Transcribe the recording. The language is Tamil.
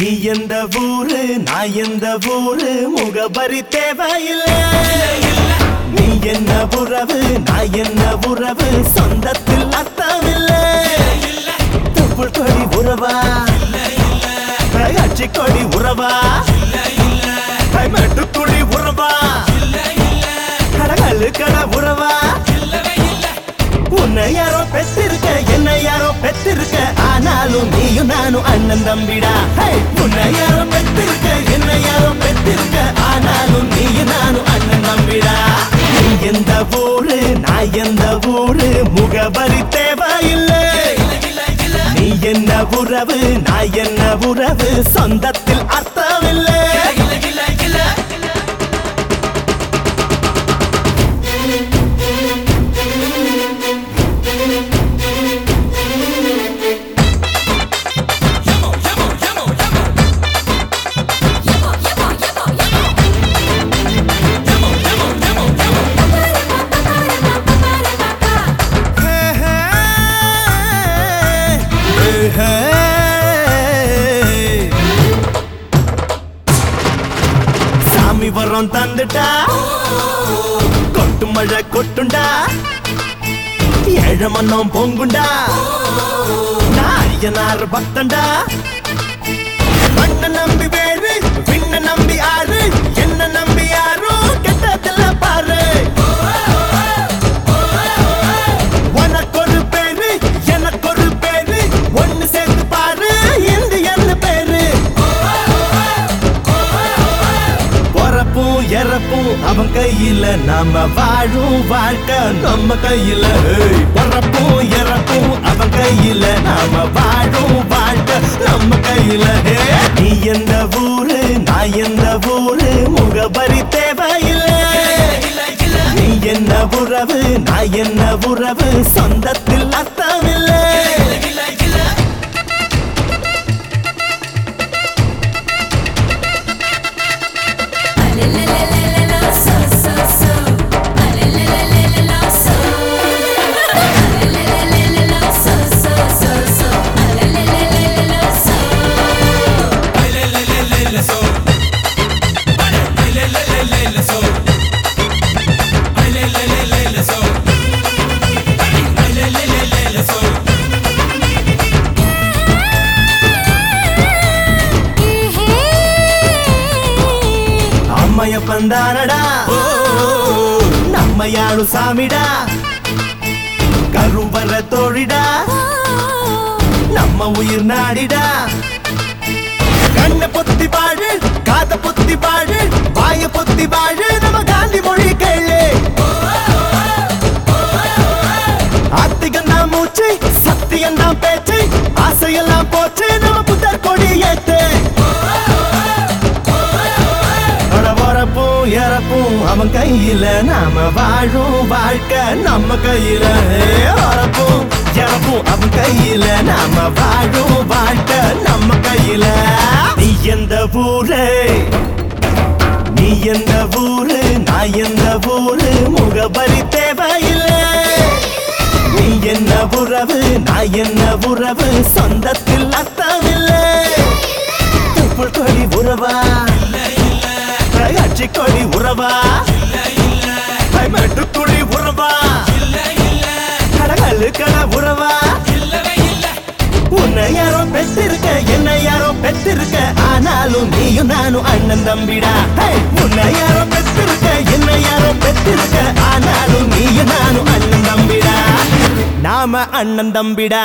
நீ எந்த ஊரு நான் எந்த ஊரு? முகபரி தேவையில்லை. நீ என்ன உறவு நான் என்ன உறவு? சொந்தத்தில் அர்த்தமில்லை. தொப்புள் கொடி உறவா? அச்சி கொடி உறவா? மெட்டுக்குடி உறவா? கடகல் கட உறவா? நானும் அண்ணன் தம்பிடா. உன்னை யாரோ பெற்றிருக்க என்னை யாரோ பெற்றிருக்க ஆனாலும் நீ நானும் அண்ணன் தம்பிடா. நீ எந்த ஊரு நான் எந்த ஊரு முகவரி தேவையில்லை நீ என்ன உறவு நான் என்ன உறவு சொந்தத்தில் அர்த்தம் சாமி வரம் தந்துட்டா? கொட்டு மழை கொட்டுண்டா? ஏழமன்னம் பொங்குண்டா? நாயனார் பக்தண்டா? மண்ண நம்பி வேறு விண்ண நம்பி ஆறு. அவன் கையில நாம வாழும் வாழ்க்கை நம்ம கையில ஏய். பொறப்பும் இறப்பும் அவன் கையில நாம வாழும் வாழ்க்கை நம்ம கையில நீ எந்த ஊரு நான் எந்த ஊரு முகபரி தேவையில்லை நீ என்ன உறவு நான் என்ன உறவு சொந்த அம்மைய பந்தானடா நம்மையாಳು சாமிடா. கருவர தோழிடா. நம்ம உயிர் நாடிடா. கண்ண பொத்தி பாழு காத பொத்தி பாழு வாய பொத்தி பாழு நம்ம காந்தி மொழி கேளு. ஆத்திகம் தான் மூச்சு சத்தியம் தான் பேச்சு ஆசையெல்லாம் போச்சு நம்ம புத்தர் கொடி அவன் கையில நாம வாழும் வாழ்க்கை நம்ம கையில. ஏ, வரப்பும் இறப்பும் அவன் கையில நாம வாழும் வாழ்க்கை நம்ம கையில. நீ எந்த ஊரு? நீ எந்த ஊரு? நான் எந்த ஊரு? முகபரி தேவையில்லை. நீ என்ன உறவு? நான் என்ன உறவு? சொந்தத்தில் அத்தவில்லை தொப்புள் கொடி உறவா? அச்சி கொடி உறவா? மெட்டுக்குடி உறவா? கடகல்லு கட உறவா? உன்னை யாரோ பெற்றிருக்க என்னை யாரோ பெற்றிருக்க ஆனாலும் நீயும் நானும் அண்ணன் தம்பிடா. உன்னை யாரோ பெற்றிருக்க என்னை யாரோ பெற்றிருக்க ஆனாலும் நீயும் நானும் அண்ணன் தம்பிடா. நாம அண்ணன் தம்பிடா.